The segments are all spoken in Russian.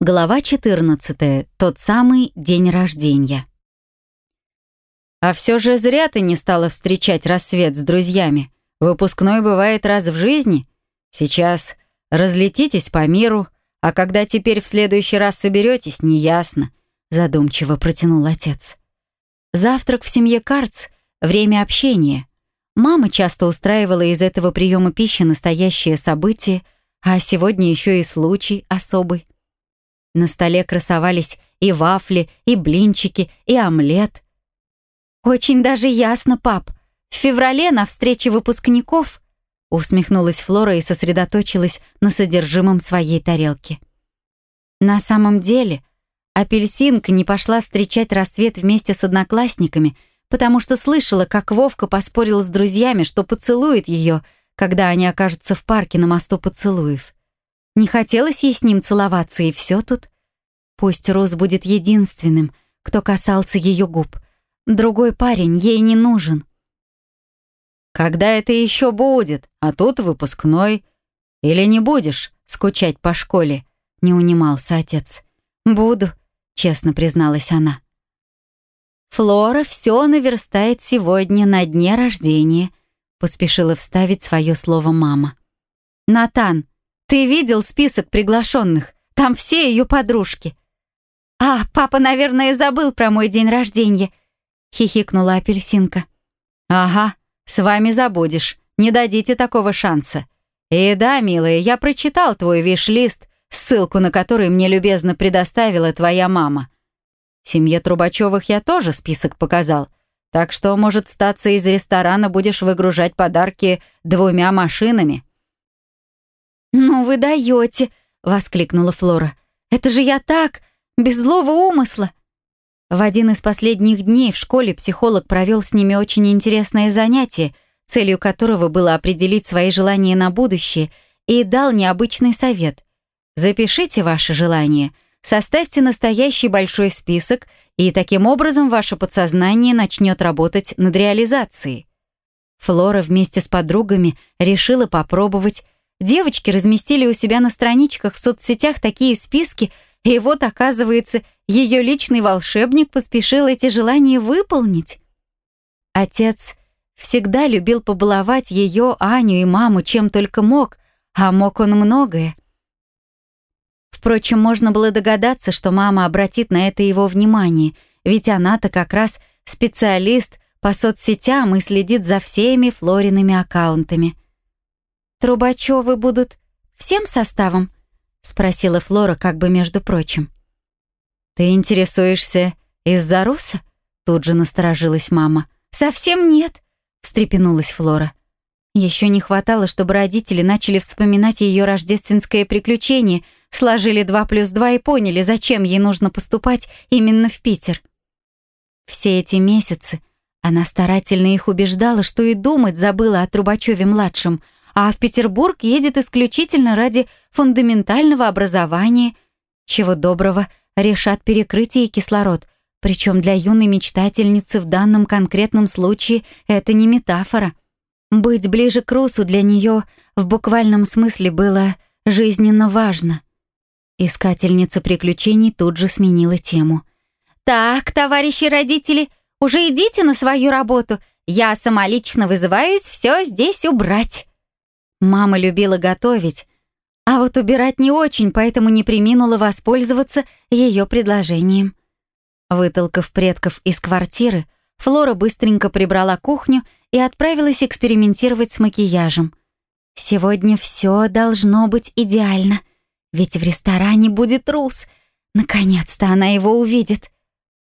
Глава 14. Тот самый день рождения. «А все же зря ты не стала встречать рассвет с друзьями. Выпускной бывает раз в жизни. Сейчас разлетитесь по миру, а когда теперь в следующий раз соберетесь, неясно», задумчиво протянул отец. Завтрак в семье Карц — время общения. Мама часто устраивала из этого приема пищи настоящее событие, а сегодня еще и случай особый. На столе красовались и вафли, и блинчики, и омлет. «Очень даже ясно, пап. В феврале на встрече выпускников...» Усмехнулась Флора и сосредоточилась на содержимом своей тарелки. На самом деле, апельсинка не пошла встречать рассвет вместе с одноклассниками, потому что слышала, как Вовка поспорил с друзьями, что поцелует ее, когда они окажутся в парке на мосту поцелуев. Не хотелось ей с ним целоваться, и все тут. Пусть Роз будет единственным, кто касался ее губ. Другой парень ей не нужен. Когда это еще будет? А тут выпускной. Или не будешь скучать по школе? Не унимался отец. Буду, честно призналась она. Флора все наверстает сегодня на дне рождения, поспешила вставить свое слово мама. Натан, ты видел список приглашенных? Там все ее подружки. А, папа, наверное, забыл про мой день рождения, хихикнула апельсинка. Ага, с вами забудешь. Не дадите такого шанса. И да, милая, я прочитал твой виш-лист, ссылку на который мне любезно предоставила твоя мама. Семье Трубачевых я тоже список показал. Так что, может, статься из ресторана будешь выгружать подарки двумя машинами. «Ну вы даете!» — воскликнула Флора. «Это же я так, без злого умысла!» В один из последних дней в школе психолог провел с ними очень интересное занятие, целью которого было определить свои желания на будущее, и дал необычный совет. Запишите ваши желания, составьте настоящий большой список, и таким образом ваше подсознание начнет работать над реализацией. Флора вместе с подругами решила попробовать Девочки разместили у себя на страничках в соцсетях такие списки, и вот, оказывается, ее личный волшебник поспешил эти желания выполнить. Отец всегда любил побаловать ее, Аню и маму чем только мог, а мог он многое. Впрочем, можно было догадаться, что мама обратит на это его внимание, ведь она-то как раз специалист по соцсетям и следит за всеми Флориными аккаунтами. Трубачевы будут всем составом?» — спросила Флора как бы между прочим. «Ты интересуешься из-за Руса?» — тут же насторожилась мама. «Совсем нет», — встрепенулась Флора. Еще не хватало, чтобы родители начали вспоминать ее рождественское приключение, сложили два плюс два и поняли, зачем ей нужно поступать именно в Питер. Все эти месяцы она старательно их убеждала, что и думать забыла о Трубачеве-младшем — а в Петербург едет исключительно ради фундаментального образования. Чего доброго, решат перекрыть ей кислород. Причем для юной мечтательницы в данном конкретном случае это не метафора. Быть ближе к Русу для нее в буквальном смысле было жизненно важно. Искательница приключений тут же сменила тему. «Так, товарищи родители, уже идите на свою работу. Я самолично вызываюсь все здесь убрать». Мама любила готовить, а вот убирать не очень, поэтому не приминула воспользоваться ее предложением. Вытолкав предков из квартиры, Флора быстренько прибрала кухню и отправилась экспериментировать с макияжем. Сегодня все должно быть идеально, ведь в ресторане будет Рус. Наконец-то она его увидит.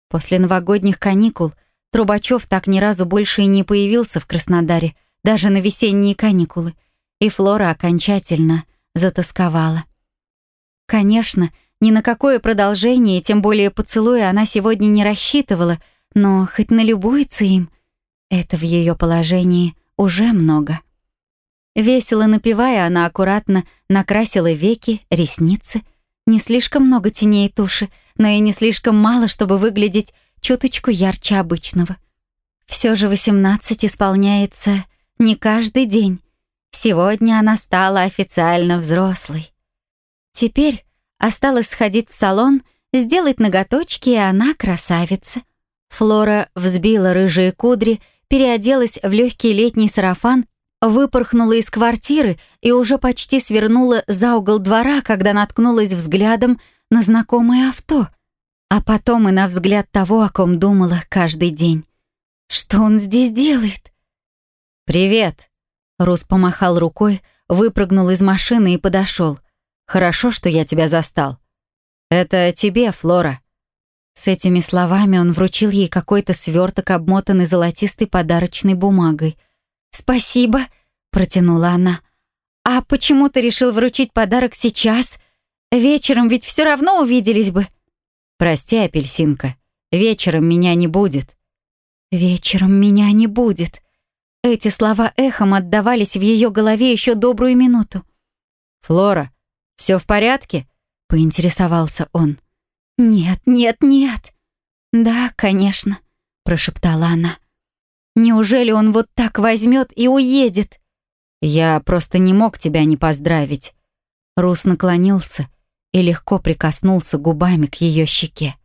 После новогодних каникул Трубачев так ни разу больше и не появился в Краснодаре, даже на весенние каникулы — и Флора окончательно затасковала. Конечно, ни на какое продолжение, тем более поцелуя, она сегодня не рассчитывала, но хоть налюбуется им, это в ее положении уже много. Весело напевая, она аккуратно накрасила веки, ресницы. Не слишком много теней туши, но и не слишком мало, чтобы выглядеть чуточку ярче обычного. Все же 18 исполняется не каждый день, Сегодня она стала официально взрослой. Теперь Осталось сходить в салон, сделать ноготочки, и она красавица. Флора взбила рыжие кудри, переоделась в легкий летний сарафан, выпорхнула из квартиры и уже почти свернула за угол двора, когда наткнулась взглядом на знакомое авто, а потом и на взгляд того, о ком думала каждый день. Что он здесь делает? «Привет!» Рус помахал рукой, выпрыгнул из машины и подошел. «Хорошо, что я тебя застал. Это тебе, Флора». С этими словами он вручил ей какой-то сверток, обмотанный золотистой подарочной бумагой. «Спасибо», — протянула она. «А почему ты решил вручить подарок сейчас? Вечером ведь все равно увиделись бы». «Прости, апельсинка, вечером меня не будет». «Вечером меня не будет». Эти слова эхом отдавались в ее голове еще добрую минуту. «Флора, все в порядке?» — поинтересовался он. «Нет, нет, нет». «Да, конечно», — прошептала она. «Неужели он вот так возьмет и уедет?» «Я просто не мог тебя не поздравить». Рус наклонился и легко прикоснулся губами к ее щеке.